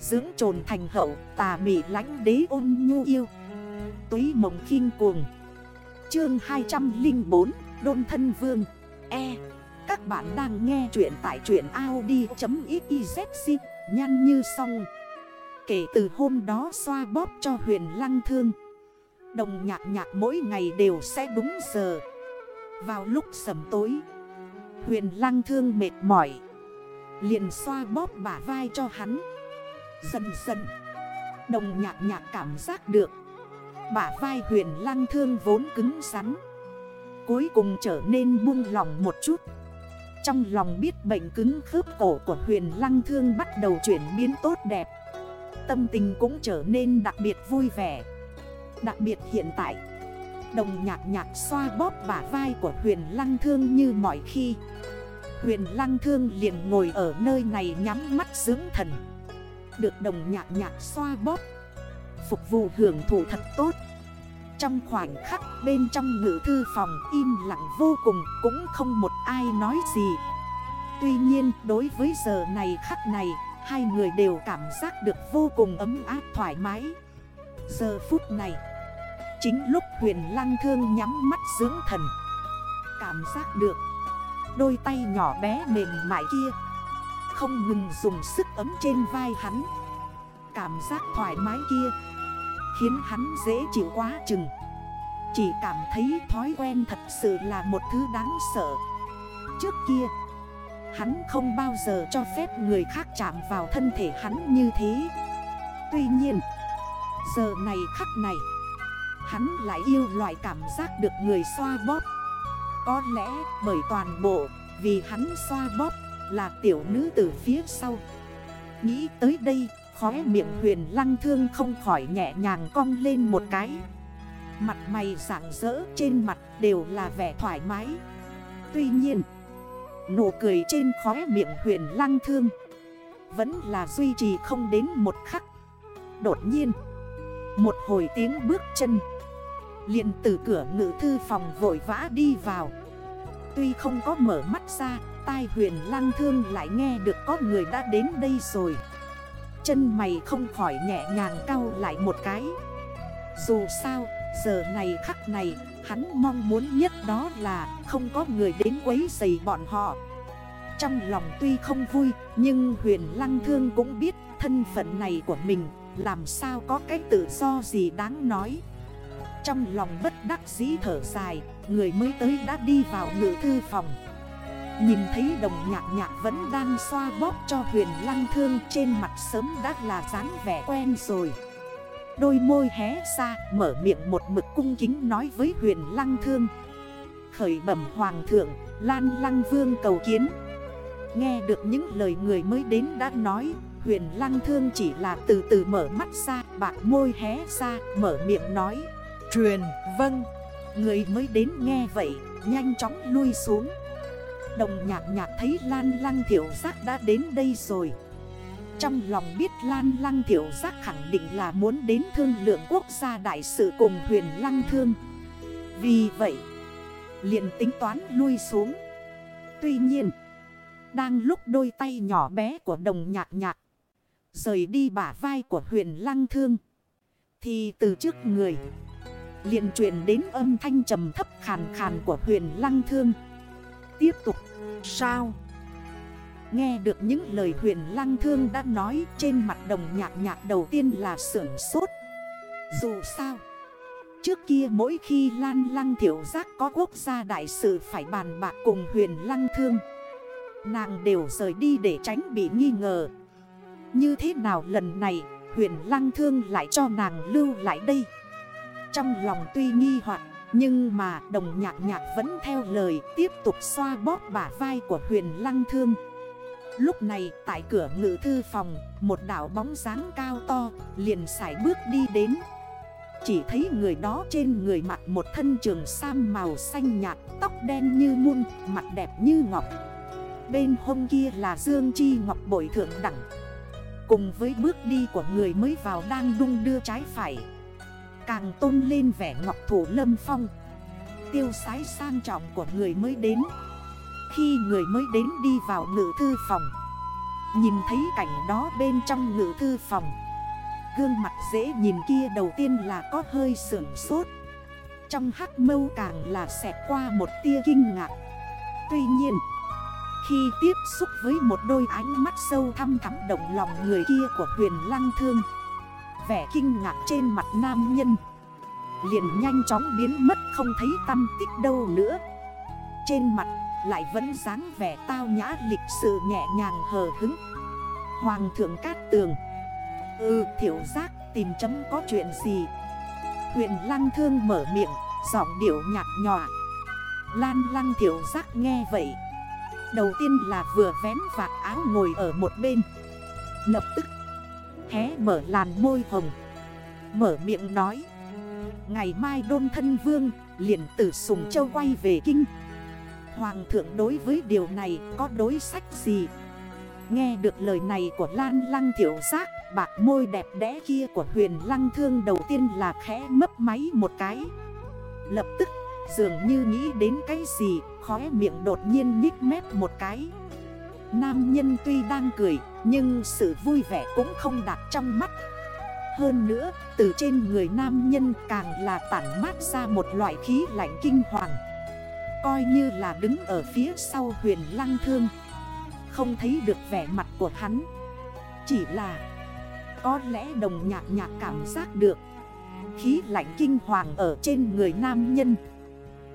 Dưỡng trồn thành hậu, tà mị lánh đế ôn nhu yêu. Túy mộng khinh cuồng. Chương 204 Đôn thân vương. E. Các bạn đang nghe chuyện tại truyện Audi.xyz Nhăn như xong Kể từ hôm đó xoa bóp cho huyền lăng thương. Đồng nhạc nhạc mỗi ngày đều sẽ đúng giờ. Vào lúc sầm tối, Huyền lăng thương mệt mỏi. Liền xoa bóp bả vai cho hắn. Dần dần, Đồng nhạc nhạc cảm giác được, Bả vai huyền lăng thương vốn cứng rắn, Cuối cùng trở nên buông lòng một chút. Trong lòng biết bệnh cứng khớp cổ của huyền lăng thương bắt đầu chuyển biến tốt đẹp, Tâm tình cũng trở nên đặc biệt vui vẻ. Đặc biệt hiện tại, Đồng nhạc nhạc xoa bóp bả vai của huyền lăng thương như mọi khi. Huyền lăng thương liền ngồi ở nơi này nhắm mắt dưỡng thần. Được đồng nhạc nhạc xoa bóp. Phục vụ hưởng thụ thật tốt. Trong khoảnh khắc bên trong ngữ thư phòng im lặng vô cùng Cũng không một ai nói gì. Tuy nhiên đối với giờ này khắc này, Hai người đều cảm giác được vô cùng ấm áp thoải mái. Giờ phút này, Chính lúc huyền lăng thương nhắm mắt dưỡng thần, Cảm giác được Đôi tay nhỏ bé mềm mại kia không ngừng dùng sức ấm trên vai hắn. Cảm giác thoải mái kia Khiến hắn dễ chịu quá chừng. Chỉ cảm thấy thói quen thật sự là một thứ đáng sợ. Trước kia, Hắn không bao giờ cho phép người khác chạm vào thân thể hắn như thế. Tuy nhiên, Giờ này khắc này, Hắn lại yêu loại cảm giác được người xoa bóp. Có lẽ bởi toàn bộ Vì hắn xoa bóp là tiểu nữ từ phía sau. Nghĩ tới đây, Khóe miệng huyền lăng thương không khỏi nhẹ nhàng cong lên một cái. Mặt mày rạng rỡ trên mặt đều là vẻ thoải mái. Tuy nhiên, Nụ cười trên khóe miệng huyền lăng thương Vẫn là duy trì không đến một khắc. Đột nhiên, Một hồi tiếng bước chân liền từ cửa ngự thư phòng vội vã đi vào. Tuy không có mở mắt ra Tai huyền lăng thương lại nghe được có người đã đến đây rồi. Chân mày không khỏi nhẹ nhàng cao lại một cái. Dù sao, giờ này khắc này, Hắn mong muốn nhất đó là không có người đến quấy giày bọn họ. Trong lòng tuy không vui, Nhưng huyền lăng thương cũng biết thân phận này của mình, Làm sao có cái tự do gì đáng nói. Trong lòng bất đắc dĩ thở dài, Người mới tới đã đi vào ngự thư phòng. Nhìn thấy đồng nhạc nhạc vẫn đang xoa bóp cho huyền lăng thương Trên mặt sớm đã là dáng vẻ quen rồi. Đôi môi hé ra, mở miệng một mực cung kính nói với huyền lăng thương. Khởi bẩm hoàng thượng, Lan lăng vương cầu kiến. Nghe được những lời người mới đến đã nói, Huyền lăng thương chỉ là từ từ mở mắt ra, Bạc môi hé ra, mở miệng nói. Truyền vâng. Người mới đến nghe vậy, Nhanh chóng lui xuống. Đồng nhạc nhạc thấy Lan Lăng Thiểu Giác đã đến đây rồi. Trong lòng biết Lan Lăng Thiểu Giác khẳng định là muốn đến thương lượng quốc gia đại sự cùng huyền Lăng Thương. Vì vậy, liền tính toán lui xuống. Tuy nhiên, Đang lúc đôi tay nhỏ bé của đồng nhạc nhạc Rời đi bả vai của huyền Lăng Thương, Thì từ trước người liền truyền đến âm thanh trầm thấp khàn khàn của huyền Lăng Thương. Tiếp tục Sao? Nghe được những lời huyền lăng thương đã nói trên mặt đồng nhạc nhạc đầu tiên là sưởng sốt. Dù sao, trước kia mỗi khi lan lăng thiểu giác có quốc gia đại sự phải bàn bạc cùng huyền lăng thương. Nàng đều rời đi để tránh bị nghi ngờ. Như thế nào lần này huyền lăng thương lại cho nàng lưu lại đây? Trong lòng tuy nghi hoặc nhưng mà đồng nhạc nhạc vẫn theo lời tiếp tục xoa bóp bả vai của huyền lăng thương. Lúc này tại cửa ngự thư phòng Một đảo bóng dáng cao to liền sải bước đi đến. Chỉ thấy người đó trên người mặt một thân trường sam màu xanh nhạt Tóc đen như muôn, mặt đẹp như ngọc. Bên hông kia là dương chi ngọc bội thượng đẳng. Cùng với bước đi của người mới vào đang đung đưa trái phải. Càng tôn lên vẻ ngọc thủ lâm phong. Tiêu sái sang trọng của người mới đến. Khi người mới đến đi vào ngự thư phòng, Nhìn thấy cảnh đó bên trong ngự thư phòng, Gương mặt dễ nhìn kia đầu tiên là có hơi sưởng sốt. Trong hắc mâu càng là xẹt qua một tia kinh ngạc. Tuy nhiên, Khi tiếp xúc với một đôi ánh mắt sâu thăm thắm động lòng người kia của huyền lăng thương Vẻ kinh ngạc trên mặt nam nhân. Liền nhanh chóng biến mất, không thấy tâm tích đâu nữa. Trên mặt lại vẫn dáng vẻ tao nhã, lịch sự nhẹ nhàng, hờ hứng. Hoàng thượng cát tường. Ừ thiểu giác, tìm chấm có chuyện gì? Huyện lăng thương mở miệng, Giọng điệu nhạt nhòa. Lan lăng thiểu giác nghe vậy. Đầu tiên là vừa vén vạt áo ngồi ở một bên. Lập tức Hé, mở làn môi hồng. Mở miệng nói. Ngày mai đôn thân vương, liền tử sùng châu quay về kinh. Hoàng thượng đối với điều này có đối sách gì? Nghe được lời này của Lan Lăng Thiểu Giác, Bạc môi đẹp đẽ kia của huyền Lăng Thương đầu tiên là khẽ mấp máy một cái. Lập tức, dường như nghĩ đến cái gì, Khóe miệng đột nhiên nhích mép một cái. Nam nhân tuy đang cười nhưng sự vui vẻ cũng không đặt trong mắt. Hơn nữa, từ trên người nam nhân càng là tản mát ra một loại khí lạnh kinh hoàng. Coi như là đứng ở phía sau huyền lăng thương, Không thấy được vẻ mặt của hắn. Chỉ là, Có lẽ đồng nhạc nhạc cảm giác được, Khí lạnh kinh hoàng ở trên người nam nhân.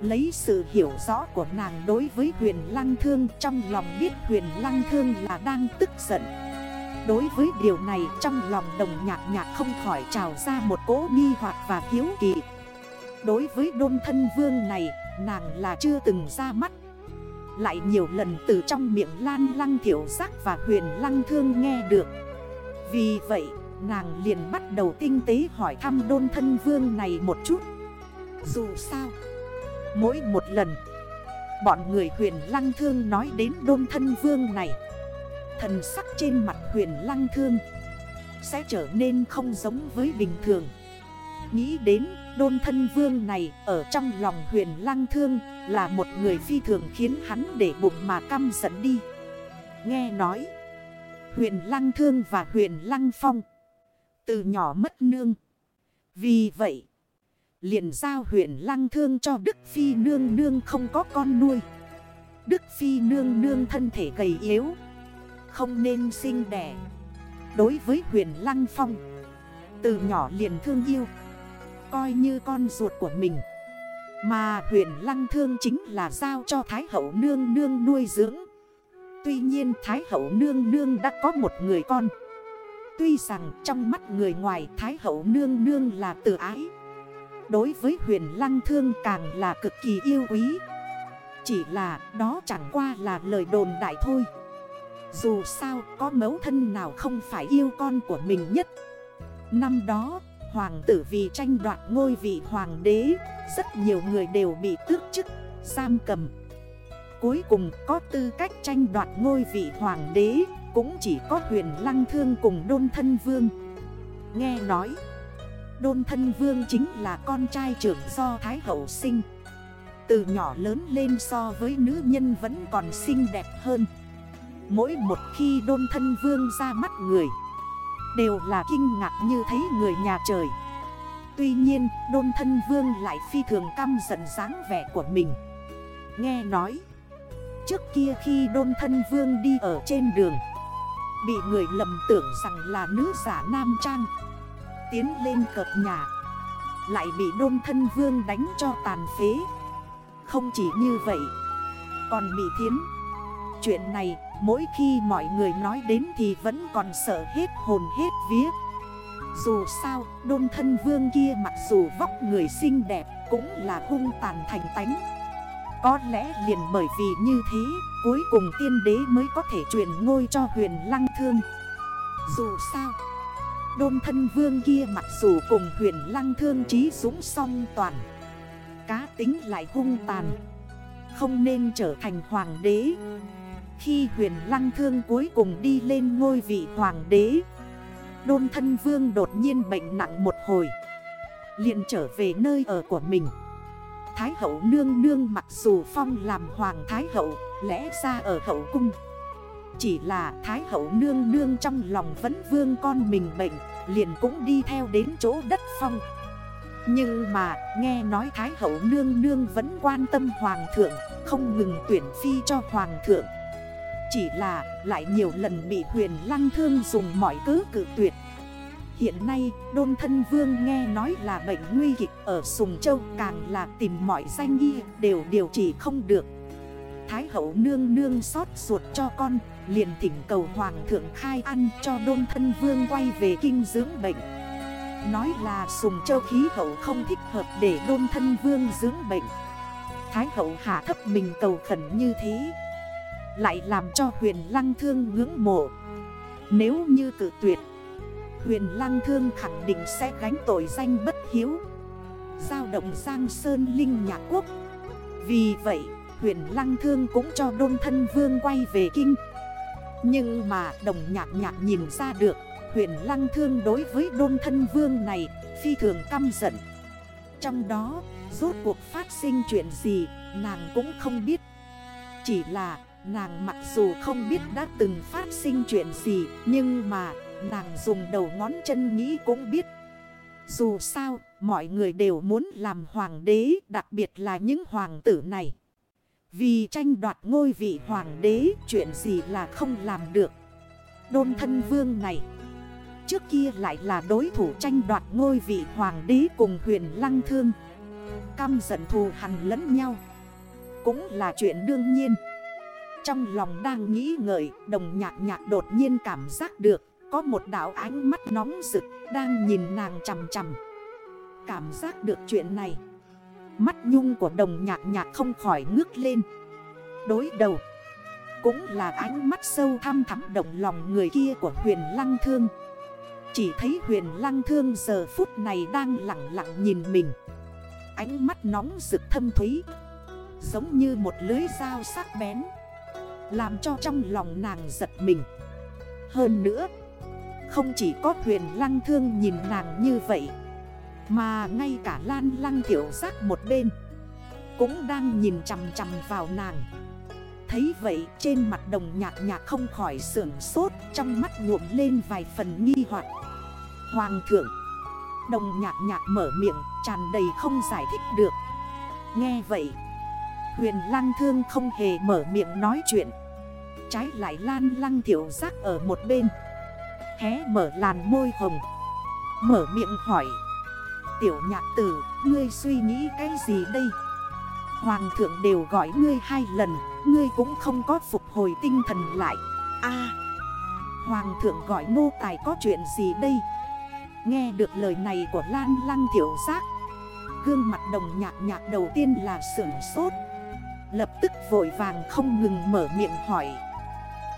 Lấy sự hiểu rõ của nàng đối với huyền lăng thương, Trong lòng biết huyền lăng thương là đang tức giận. Đối với điều này, trong lòng đồng nhạc nhạc không khỏi trào ra một cỗ nghi hoặc và hiếu kỳ. Đối với đôn thân vương này, nàng là chưa từng ra mắt. Lại nhiều lần từ trong miệng lan lăng thiểu giác và huyền lăng thương nghe được. Vì vậy, nàng liền bắt đầu tinh tế hỏi thăm đôn thân vương này một chút. Dù sao Mỗi một lần. Bọn người huyền lăng thương nói đến đôn thân vương này. Thần sắc trên mặt huyền lăng thương Sẽ trở nên không giống với bình thường. Nghĩ đến đôn thân vương này ở trong lòng huyền lăng thương Là một người phi thường khiến hắn để bụng mà căm giận đi. Nghe nói, Huyền lăng thương và huyền lăng phong Từ nhỏ mất nương. Vì vậy liền giao huyện lăng thương cho Đức Phi nương nương không có con nuôi. Đức Phi nương nương thân thể gầy yếu, Không nên sinh đẻ. Đối với huyện lăng phong, Từ nhỏ liền thương yêu, Coi như con ruột của mình. Mà huyện lăng thương chính là giao cho Thái hậu nương nương nuôi dưỡng. Tuy nhiên Thái hậu nương nương đã có một người con. Tuy rằng trong mắt người ngoài Thái hậu nương nương là tự ái Đối với huyền lăng thương càng là cực kỳ yêu quý. Chỉ là đó chẳng qua là lời đồn đại thôi. Dù sao có mấu thân nào không phải yêu con của mình nhất? Năm đó hoàng tử vì tranh đoạt ngôi vị hoàng đế Rất nhiều người đều bị tước chức, giam cầm. Cuối cùng có tư cách tranh đoạt ngôi vị hoàng đế Cũng chỉ có huyền lăng thương cùng đôn thân vương. Nghe nói Đôn thân vương chính là con trai trưởng do Thái Hậu sinh. Từ nhỏ lớn lên so với nữ nhân vẫn còn xinh đẹp hơn. Mỗi một khi đôn thân vương ra mắt người, Đều là kinh ngạc như thấy người nhà trời. Tuy nhiên, đôn thân vương lại phi thường căm giận dáng vẻ của mình. Nghe nói, Trước kia khi đôn thân vương đi ở trên đường, Bị người lầm tưởng rằng là nữ giả nam trang Tiến lên cợt nhà. Lại bị đôn thân vương đánh cho tàn phế. Không chỉ như vậy, Còn bị thiến. Chuyện này, mỗi khi mọi người nói đến thì vẫn còn sợ hết hồn hết vía. Dù sao, đôn thân vương kia mặc dù vóc người xinh đẹp cũng là hung tàn thành tánh. Có lẽ liền bởi vì như thế, cuối cùng tiên đế mới có thể truyền ngôi cho huyền lăng thương. Dù sao Đôn thân vương kia mặc dù cùng huyền lăng thương trí dũng song toàn. Cá tính lại hung tàn, Không nên trở thành hoàng đế. Khi huyền lăng thương cuối cùng đi lên ngôi vị hoàng đế, Đôn thân vương đột nhiên bệnh nặng một hồi, liền trở về nơi ở của mình. Thái hậu nương nương mặc dù phong làm hoàng thái hậu, Lẽ ra ở hậu cung chỉ là Thái hậu nương nương trong lòng vẫn vương con mình bệnh, Liền cũng đi theo đến chỗ đất phong. Nhưng mà, nghe nói Thái hậu nương nương vẫn quan tâm hoàng thượng, Không ngừng tuyển phi cho hoàng thượng. Chỉ là lại nhiều lần bị huyền lăng thương dùng mọi cớ cử tuyệt. Hiện nay, đôn thân vương nghe nói là bệnh nguy kịch ở Sùng Châu, Càng là tìm mọi danh y đều điều trị không được. Thái hậu nương nương xót ruột cho con Liền thỉnh cầu hoàng thượng khai ăn cho đôn thân vương quay về kinh dưỡng bệnh. Nói là Sùng Châu khí hậu không thích hợp để đôn thân vương dưỡng bệnh. Thái hậu hạ thấp mình cầu khẩn như thế, Lại làm cho huyền lăng thương ngưỡng mộ. Nếu như cử tuyệt, Huyền Lăng Thương khẳng định sẽ gánh tội danh bất hiếu. Giao động Giang Sơn Linh Nhạc Quốc. Vì vậy, huyền Lăng Thương cũng cho Đôn Thân Vương quay về kinh. Nhưng mà đồng nhạc nhạc nhìn ra được, Huyền Lăng Thương đối với Đôn Thân Vương này phi thường căm giận. Trong đó, rốt cuộc phát sinh chuyện gì, nàng cũng không biết. Chỉ là, nàng mặc dù không biết đã từng phát sinh chuyện gì, Nhưng mà Nàng dùng đầu ngón chân nghĩ cũng biết. Dù sao, mọi người đều muốn làm hoàng đế, Đặc biệt là những hoàng tử này. Vì tranh đoạt ngôi vị hoàng đế, Chuyện gì là không làm được? Đôn thân vương này, Trước kia lại là đối thủ tranh đoạt ngôi vị hoàng đế cùng huyền lăng thương. Căm giận thù hằn lẫn nhau, Cũng là chuyện đương nhiên. Trong lòng đang nghĩ ngợi, Đồng nhạc nhạc đột nhiên cảm giác được, có một đảo ánh mắt nóng rực, đang nhìn nàng chầm chầm Cảm giác được chuyện này Mắt nhung của đồng nhạc nhạc không khỏi ngước lên. Đối đầu, Cũng là ánh mắt sâu thăm thắm động lòng người kia của huyền lăng thương. Chỉ thấy huyền lăng thương giờ phút này đang lặng lặng nhìn mình. Ánh mắt nóng rực thâm thúy, Giống như một lưới dao sắc bén, Làm cho trong lòng nàng giật mình. Hơn nữa, không chỉ có huyền lăng thương nhìn nàng như vậy mà ngay cả lan lăng tiểu giác một bên Cũng đang nhìn chầm chầm vào nàng. Thấy vậy trên mặt đồng nhạc nhạc không khỏi sưởng sốt, Trong mắt nhuộm lên vài phần nghi hoặc. Hoàng thượng, Đồng nhạc nhạc mở miệng, tràn đầy không giải thích được. Nghe vậy, Huyền lăng thương không hề mở miệng nói chuyện. Trái lại lan lăng thiểu giác ở một bên, Hé mở làn môi hồng, Mở miệng hỏi. Tiểu nhạc tử, Ngươi suy nghĩ cái gì đây? Hoàng thượng đều gọi ngươi hai lần, Ngươi cũng không có phục hồi tinh thần lại. A, Hoàng thượng gọi nô tài có chuyện gì đây? Nghe được lời này của Lan Lăng Tiểu Giác, Gương mặt đồng nhạc nhạc đầu tiên là sưởng sốt. Lập tức vội vàng không ngừng mở miệng hỏi.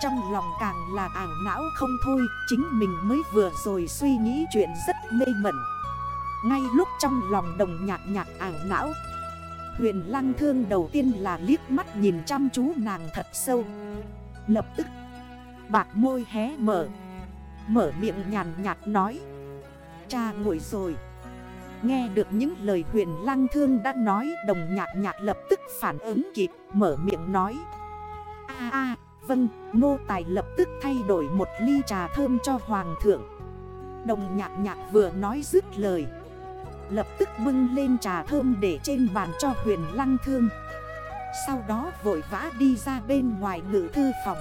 Trong lòng càng là ảo não không thôi, Chính mình mới vừa rồi suy nghĩ chuyện rất mê mẩn. Ngay lúc trong lòng đồng nhạc nhạc ảo não Huyền lăng thương đầu tiên là liếc mắt nhìn chăm chú nàng thật sâu. Lập tức Bạc môi hé mở Mở miệng nhàn nhạt nói Cha ngồi rồi. Nghe được những lời huyền lăng thương đã nói Đồng nhạc nhạc lập tức phản ứng kịp Mở miệng nói a a Vâng, nô tài lập tức thay đổi một ly trà thơm cho hoàng thượng. Đồng nhạc nhạc vừa nói dứt lời Lập tức bưng lên trà thơm để trên bàn cho huyền lăng thương. Sau đó vội vã đi ra bên ngoài ngự thư phòng.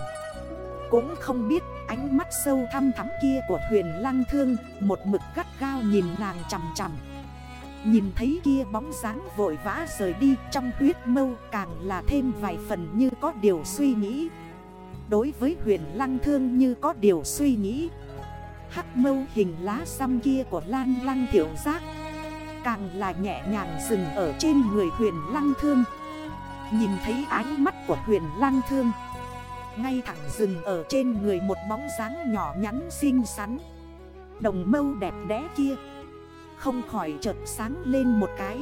Cũng không biết ánh mắt sâu thăm thắm kia của huyền lăng thương, Một mực gắt gao nhìn nàng chằm chằm. Nhìn thấy kia bóng dáng vội vã rời đi, trong huyết mâu càng là thêm vài phần như có điều suy nghĩ. Đối với huyền lăng thương như có điều suy nghĩ, Hắc mâu hình lá xăm kia của lan lăng tiểu giác Càng là nhẹ nhàng dừng ở trên người huyền lăng thương. Nhìn thấy ánh mắt của huyền lăng thương, Ngay thẳng dừng ở trên người một bóng dáng nhỏ nhắn xinh xắn, Đồng mâu đẹp đẽ kia. Không khỏi chợt sáng lên một cái.